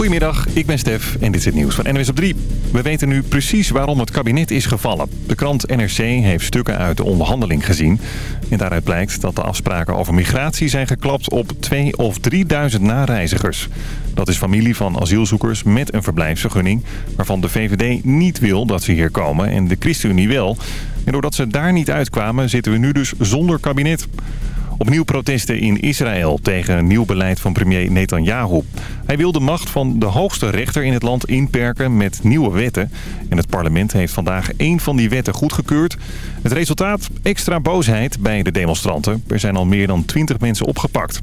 Goedemiddag, ik ben Stef en dit is het nieuws van NWS op 3. We weten nu precies waarom het kabinet is gevallen. De krant NRC heeft stukken uit de onderhandeling gezien. En daaruit blijkt dat de afspraken over migratie zijn geklapt op 2 of 3000 nareizigers. Dat is familie van asielzoekers met een verblijfsvergunning... waarvan de VVD niet wil dat ze hier komen en de ChristenUnie wel. En doordat ze daar niet uitkwamen zitten we nu dus zonder kabinet. Opnieuw protesten in Israël tegen een nieuw beleid van premier Netanyahu. Hij wil de macht van de hoogste rechter in het land inperken met nieuwe wetten. En het parlement heeft vandaag één van die wetten goedgekeurd. Het resultaat? Extra boosheid bij de demonstranten. Er zijn al meer dan 20 mensen opgepakt.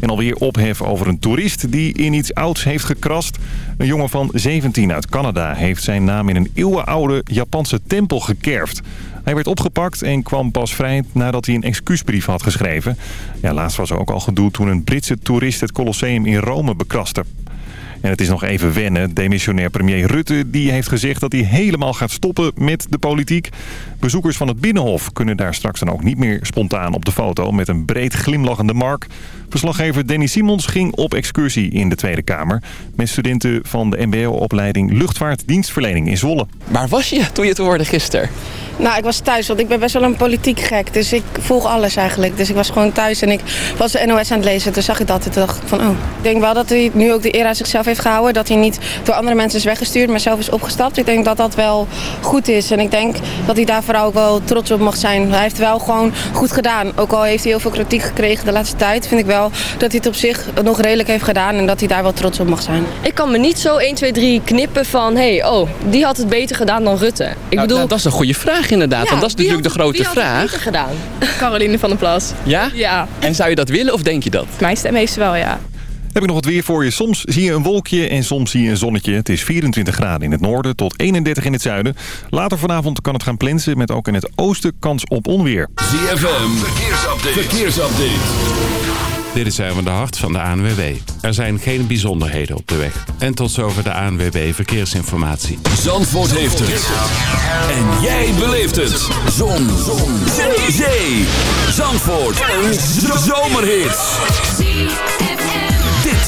En alweer ophef over een toerist die in iets ouds heeft gekrast. Een jongen van 17 uit Canada heeft zijn naam in een eeuwenoude Japanse tempel gekerfd. Hij werd opgepakt en kwam pas vrij nadat hij een excuusbrief had geschreven. Ja, laatst was er ook al gedoe toen een Britse toerist het Colosseum in Rome bekraste. En het is nog even wennen. Demissionair premier Rutte die heeft gezegd dat hij helemaal gaat stoppen met de politiek. Bezoekers van het Binnenhof kunnen daar straks dan ook niet meer spontaan op de foto... met een breed glimlachende Mark. Verslaggever Danny Simons ging op excursie in de Tweede Kamer... met studenten van de mbo-opleiding Luchtvaartdienstverlening in Zwolle. Waar was je toen je het hoorde gisteren? Nou, ik was thuis, want ik ben best wel een politiek gek. Dus ik volg alles eigenlijk. Dus ik was gewoon thuis en ik was de NOS aan het lezen. Toen zag ik dat en toen dacht ik van, oh. Ik denk wel dat hij nu ook de eer aan zichzelf heeft gehouden. Dat hij niet door andere mensen is weggestuurd, maar zelf is opgestapt. Ik denk dat dat wel goed is. En ik denk dat hij daar vooral ook wel trots op mag zijn. Hij heeft wel gewoon goed gedaan. Ook al heeft hij heel veel kritiek gekregen de laatste tijd, vind ik wel dat hij het op zich nog redelijk heeft gedaan. En dat hij daar wel trots op mag zijn. Ik kan me niet zo 1, 2, 3 knippen van, hé, hey, oh, die had het beter gedaan dan Rutte. Ik Nou, bedoel... nou, dat is een goede vraag inderdaad, want dat is natuurlijk de grote wie had het vraag. beter gedaan? Caroline van der Plas. Ja? Ja, En zou je dat willen of denk je dat? mijn stem heeft ze wel, ja. Heb ik nog wat weer voor je. Soms zie je een wolkje en soms zie je een zonnetje. Het is 24 graden in het noorden tot 31 in het zuiden. Later vanavond kan het gaan plensen met ook in het oosten kans op onweer. ZFM, verkeersupdate. verkeersupdate. Dit is even de hart van de ANWB. Er zijn geen bijzonderheden op de weg. En tot zover de ANWB Verkeersinformatie. Zandvoort heeft het. En jij beleeft het. Zon. Zon. Zee. Zee. Zandvoort. Een zomerhit.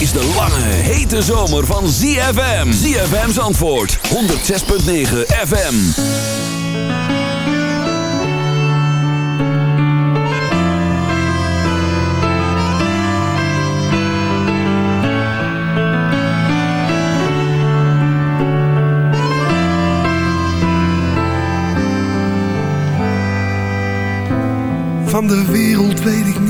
is de lange, hete zomer van ZFM. ZFM's antwoord, 106.9 FM. Van de wereld weet ik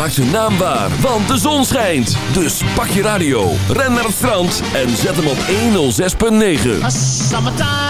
ZFM maakt zijn naam waar, want de zon schijnt. Dus pak je radio, ren naar het strand en zet hem op 106.9.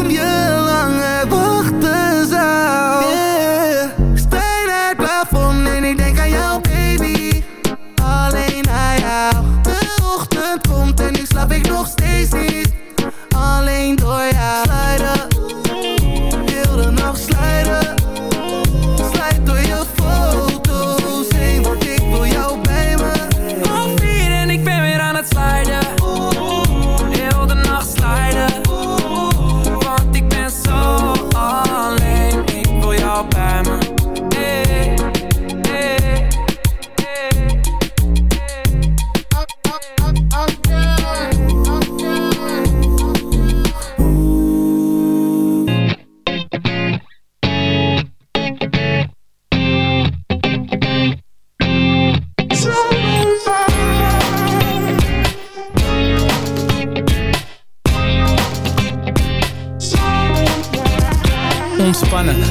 slaap ik nog steeds niet Alleen door jou Slijden Heel de nacht slijden Ontspannen,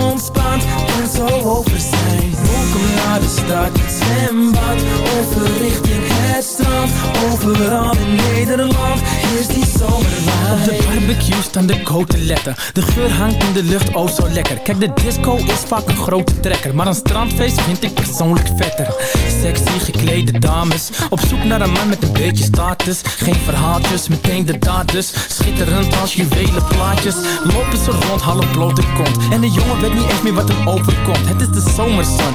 ontspant en zo over zijn Welkom naar de stad, zwembad Over richting het strand. Overal in Nederland is die zomerwijn Op de barbecue staan de koteletten De geur hangt in de lucht, oh zo lekker. Kijk de disco is vaak een grote trekker. Maar een strandfeest vind ik persoonlijk vetter. Sexy geklede dames Op zoek naar een man met een beetje status. Geen verhaaltjes, meteen de daad dus Schitterend als juwelen plaatjes. Lopen ze rond, half blote kont. En de jongen weet niet eens meer wat hem overkomt. Het is de zomerzon,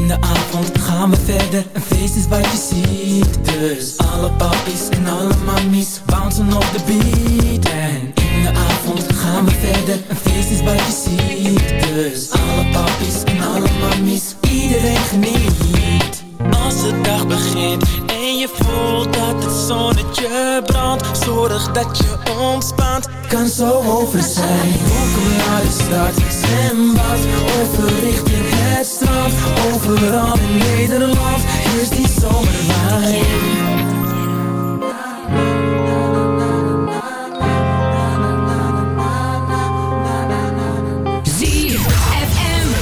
In de avond gaan we verder, een feest is wat je ziet. Dus alle papies en alle mammies bouncen op de beat. En in de avond gaan we verder, een feest is wat je ziet. Dus alle papies en alle mammies, iedereen geniet. Als de dag begint je voelt dat het zonnetje brandt. Zorg dat je ontspant, kan zo over zijn. Welkom naar de stad, zwembad, overrichting het strand. Overal in Nederland is die zomerwijn.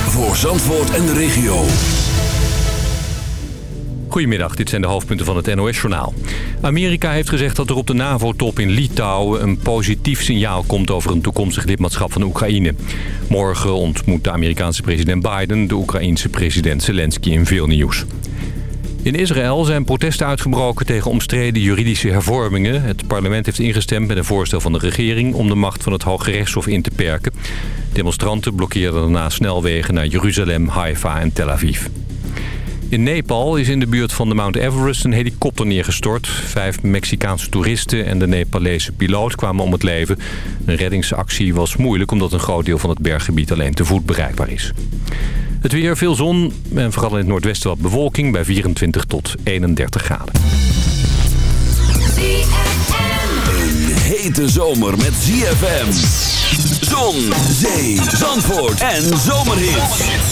Voor Zandvoort en de regio. Goedemiddag, dit zijn de hoofdpunten van het NOS-journaal. Amerika heeft gezegd dat er op de NAVO-top in Litouwen een positief signaal komt over een toekomstig lidmaatschap van Oekraïne. Morgen ontmoet de Amerikaanse president Biden de Oekraïense president Zelensky in Vilnius. In Israël zijn protesten uitgebroken tegen omstreden juridische hervormingen. Het parlement heeft ingestemd met een voorstel van de regering om de macht van het Hooggerechtshof in te perken. Demonstranten blokkeerden daarna snelwegen naar Jeruzalem, Haifa en Tel Aviv. In Nepal is in de buurt van de Mount Everest een helikopter neergestort. Vijf Mexicaanse toeristen en de Nepalese piloot kwamen om het leven. Een reddingsactie was moeilijk omdat een groot deel van het berggebied alleen te voet bereikbaar is. Het weer, veel zon en vooral in het noordwesten wat bewolking bij 24 tot 31 graden. Een hete zomer met ZFM. Zon, zee, zandvoort en zomerhit.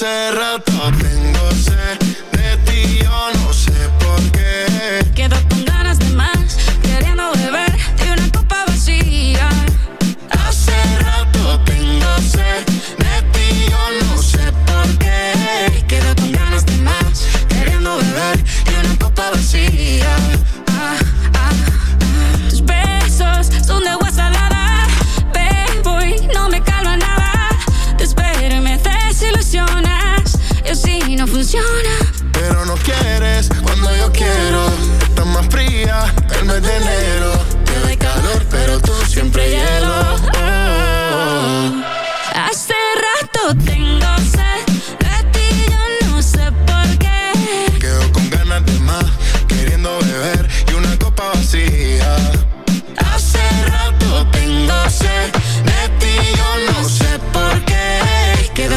serata me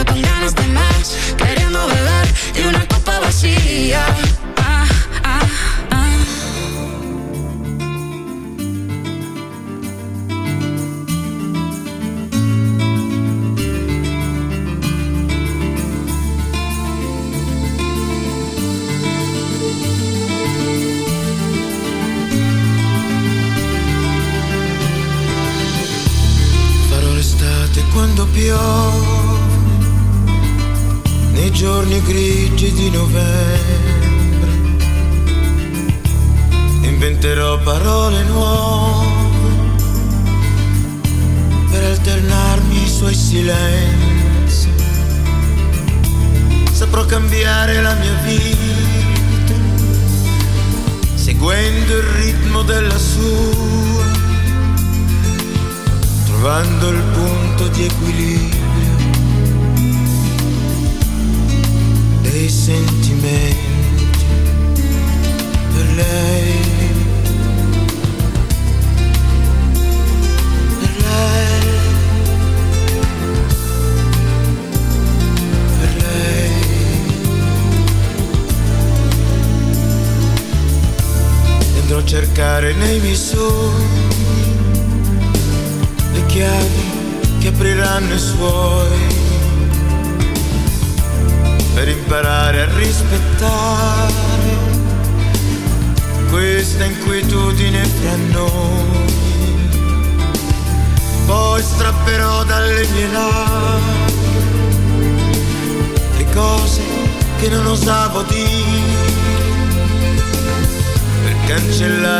me pongan los the Que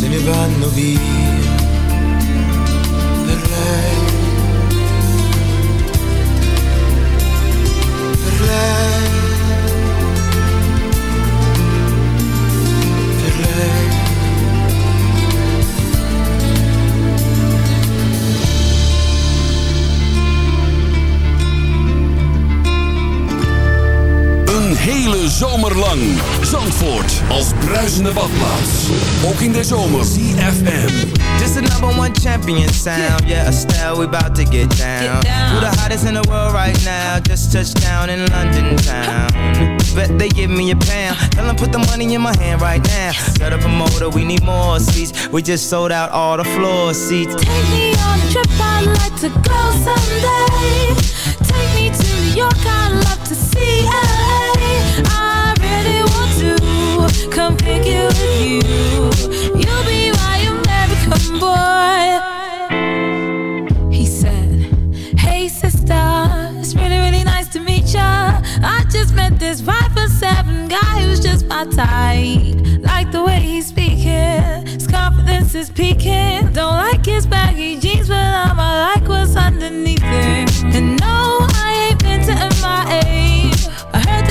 se ne vanno via per lei, per lei, hele zomer lang. Zandvoort als bruisende badplaats. Ook in de zomer. CFM. This the number one champion sound. Yeah, Estelle, we about to get down. Who the hottest in the world right now? Just touched down in London town. Bet they give me a pound. Tell them put the money in my hand right now. Set up a motor, we need more seats. We just sold out all the floor seats. Take me on a trip, I'd like to go someday. Take me to New York, I'd love to see LA. Come pick you with you. You'll be my American boy. He said, Hey sister, it's really, really nice to meet ya. I just met this five foot seven guy who's just my type. Like the way he's speaking, his confidence is peaking. Don't like his baggy jeans, but I'ma like what's underneath it. And no, I ain't been to MIA.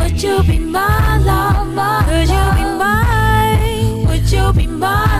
Would you be my lover? Could you be mine? Would you be my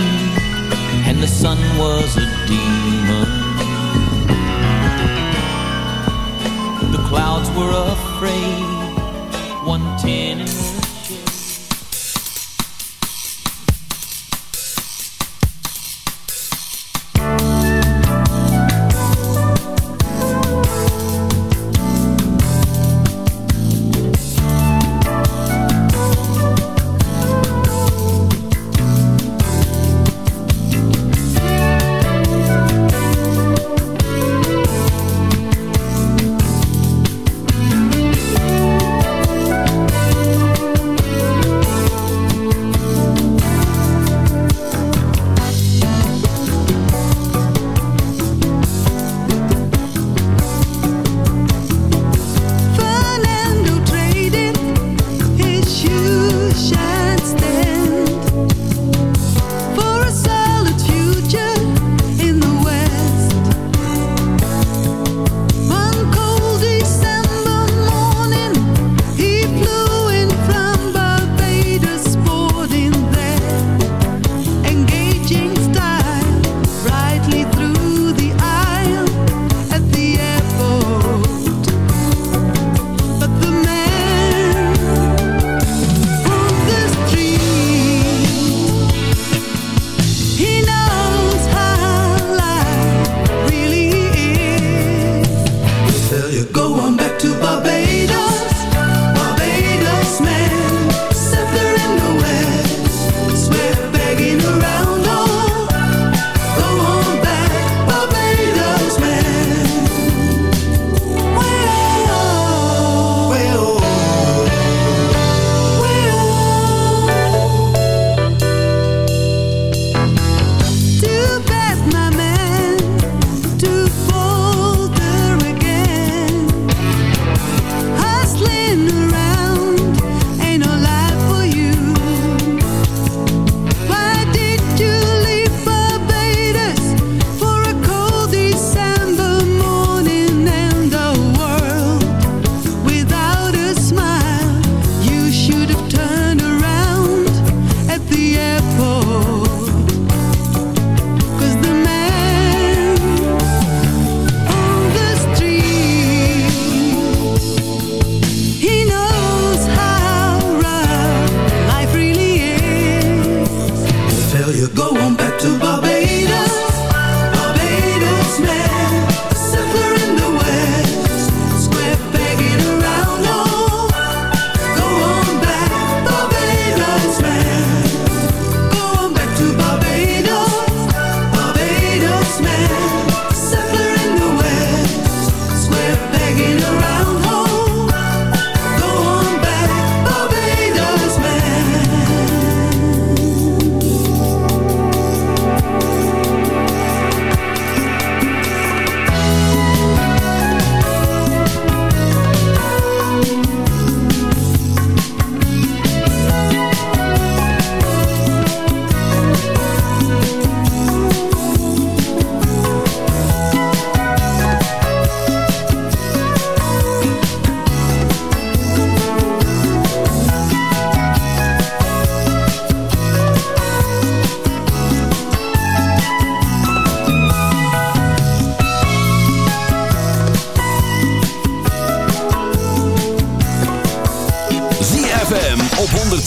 the sun was a demon.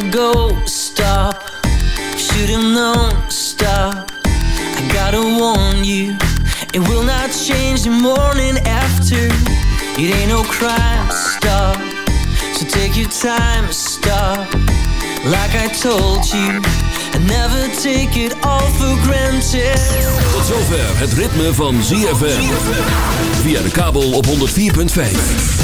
Go, stop. Should have known, stop. I gotta warn you, it will not change the morning after. It ain't no crime, stop. So take your time, stop. Like I told you, and never take it all for granted. Tot zover het ritme van ZFM. Via de kabel op 104.5.